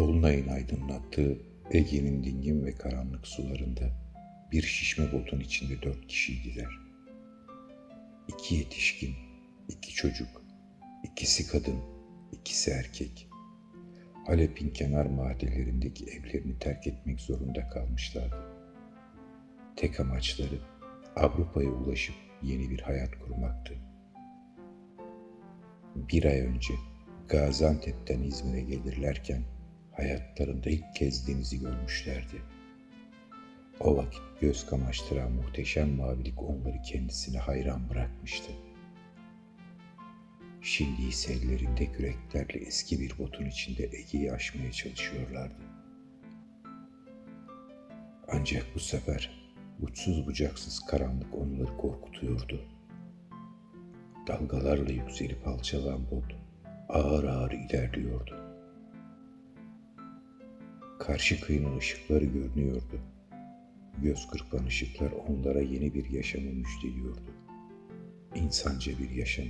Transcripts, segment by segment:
Dolunay'ın aydınlattığı Ege'nin dingin ve karanlık sularında bir şişme botun içinde dört kişiydiler. İki yetişkin, iki çocuk, ikisi kadın, ikisi erkek. Halep'in kenar mahallelerindeki evlerini terk etmek zorunda kalmışlardı. Tek amaçları Avrupa'ya ulaşıp yeni bir hayat kurmaktı. Bir ay önce Gaziantep'ten İzmir'e gelirlerken hayatlarında ilk kez denizi görmüşlerdi. O vakit göz kamaştıran muhteşem mavilik onları kendisine hayran bırakmıştı. Şimdi ise ellerinde küreklerle eski bir botun içinde Ege'yi aşmaya çalışıyorlardı. Ancak bu sefer uçsuz bucaksız karanlık onları korkutuyordu. Dalgalarla yükselip alçalan bot ağır ağır ilerliyordu. Karşı kıyının ışıkları görünüyordu. Göz kırpan ışıklar onlara yeni bir yaşamı müjdeliyordu. İnsanca bir yaşam.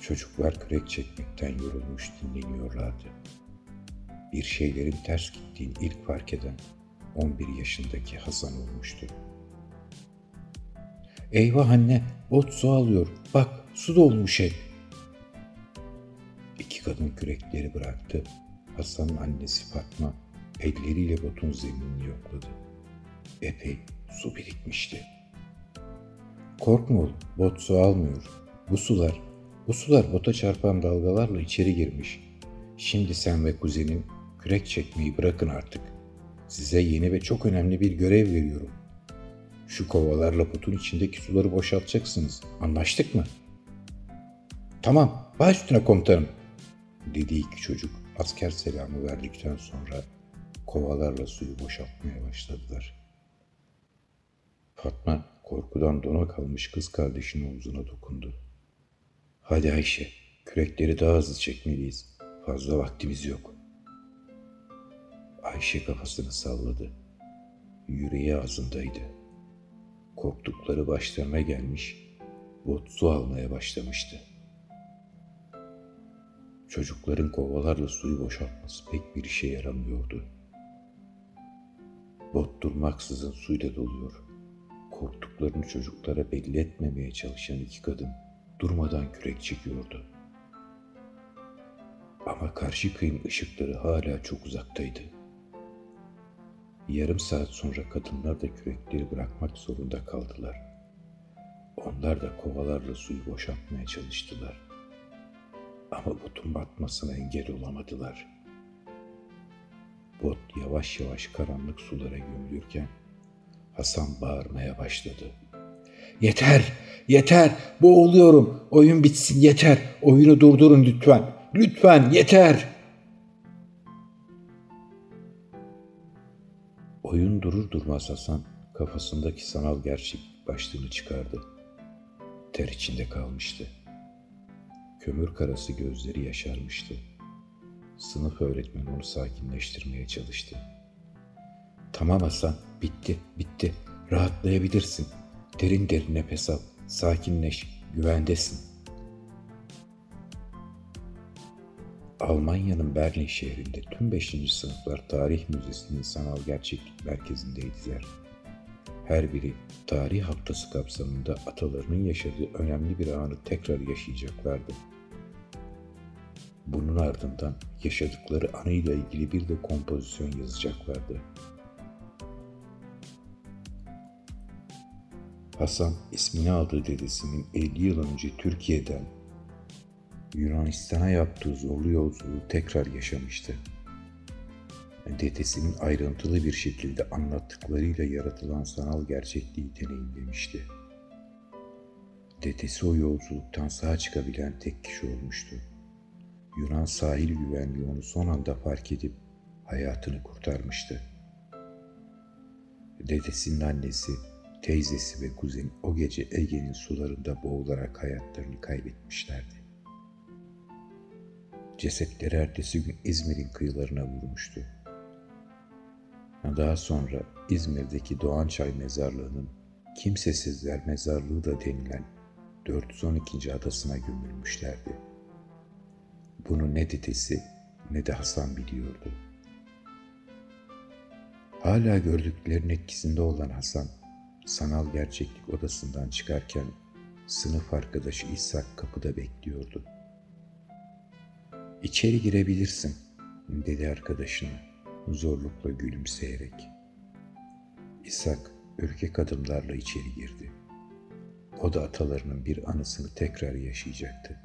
Çocuklar kürek çekmekten yorulmuş dinleniyorlardı. Bir şeylerin ters gittiğini ilk fark eden 11 yaşındaki Hasan olmuştu. Eyvah anne, bot su alıyor. Bak, su dolmuş ev. Kadın kürekleri bıraktı. Hasan'ın annesi Fatma elleriyle botun zeminini yokladı. Epey su birikmişti. Korkma oğlum, bot su almıyor. Bu sular, bu sular bota çarpan dalgalarla içeri girmiş. Şimdi sen ve kuzenin kürek çekmeyi bırakın artık. Size yeni ve çok önemli bir görev veriyorum. Şu kovalarla botun içindeki suları boşaltacaksınız. Anlaştık mı? Tamam, baş üstüne komutanım, dedi iki çocuk asker selamı verdikten sonra kovalarla suyu boşaltmaya başladılar. Fatma korkudan dona kalmış kız kardeşinin omzuna dokundu. Hadi Ayşe, kürekleri daha hızlı çekmeliyiz. Fazla vaktimiz yok. Ayşe kafasını salladı. Yüreği ağzındaydı. Korktukları başlarına gelmiş, bot su almaya başlamıştı. Çocukların kovalarla suyu boşaltması pek bir işe yaramıyordu. Bot durmaksızın suyla doluyor. Korktuklarını çocuklara belli etmemeye çalışan iki kadın durmadan kürek çekiyordu. Ama karşı kıyım ışıkları hala çok uzaktaydı. Yarım saat sonra kadınlar da kürekleri bırakmak zorunda kaldılar. Onlar da kovalarla suyu boşaltmaya çalıştılar. Ama botun batmasına engel olamadılar. Bot yavaş yavaş karanlık sulara gömülürken Hasan bağırmaya başladı. Yeter, yeter, boğuluyorum, oyun bitsin yeter, oyunu durdurun lütfen, lütfen yeter. Oyun durur durmaz Hasan kafasındaki sanal gerçek başlığını çıkardı. Ter içinde kalmıştı. Kömür karası gözleri yaşarmıştı. Sınıf öğretmeni onu sakinleştirmeye çalıştı. Tamam Hasan, bitti, bitti. Rahatlayabilirsin. Derin derin nefes al. Sakinleş, güvendesin. Almanya'nın Berlin şehrinde tüm 5. sınıflar Tarih Müzesi'nin sanal gerçeklik merkezindeydiler. Her biri tarih haftası kapsamında atalarının yaşadığı önemli bir anı tekrar yaşayacaklardı. Bunun ardından yaşadıkları anıyla ilgili bir de kompozisyon yazacaklardı. Hasan ismini aldığı dedesinin 50 yıl önce Türkiye'den Yunanistan'a yaptığı zorlu yolculuğu tekrar yaşamıştı. Dedesinin ayrıntılı bir şekilde anlattıklarıyla yaratılan sanal gerçekliği deneyimlemişti. Dedesi o yolculuktan sağ çıkabilen tek kişi olmuştu. Yunan sahil güvenliği onu son anda fark edip hayatını kurtarmıştı. Dedesinin annesi, teyzesi ve kuzeni o gece Ege'nin sularında boğularak hayatlarını kaybetmişlerdi. Cesetleri ertesi gün İzmir'in kıyılarına vurmuştu. Daha sonra İzmir'deki Doğançay mezarlığının kimsesizler mezarlığı da denilen 412. adasına gömülmüşlerdi. Bunu ne dedesi ne de Hasan biliyordu. Hala gördüklerinin etkisinde olan Hasan, sanal gerçeklik odasından çıkarken sınıf arkadaşı İshak kapıda bekliyordu. İçeri girebilirsin, dedi arkadaşına zorlukla gülümseyerek. İshak ürkek adımlarla içeri girdi. O da atalarının bir anısını tekrar yaşayacaktı.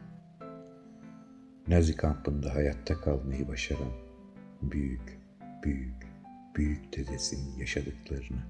Nazi kampında hayatta kalmayı başaran büyük, büyük, büyük dedesinin yaşadıklarını.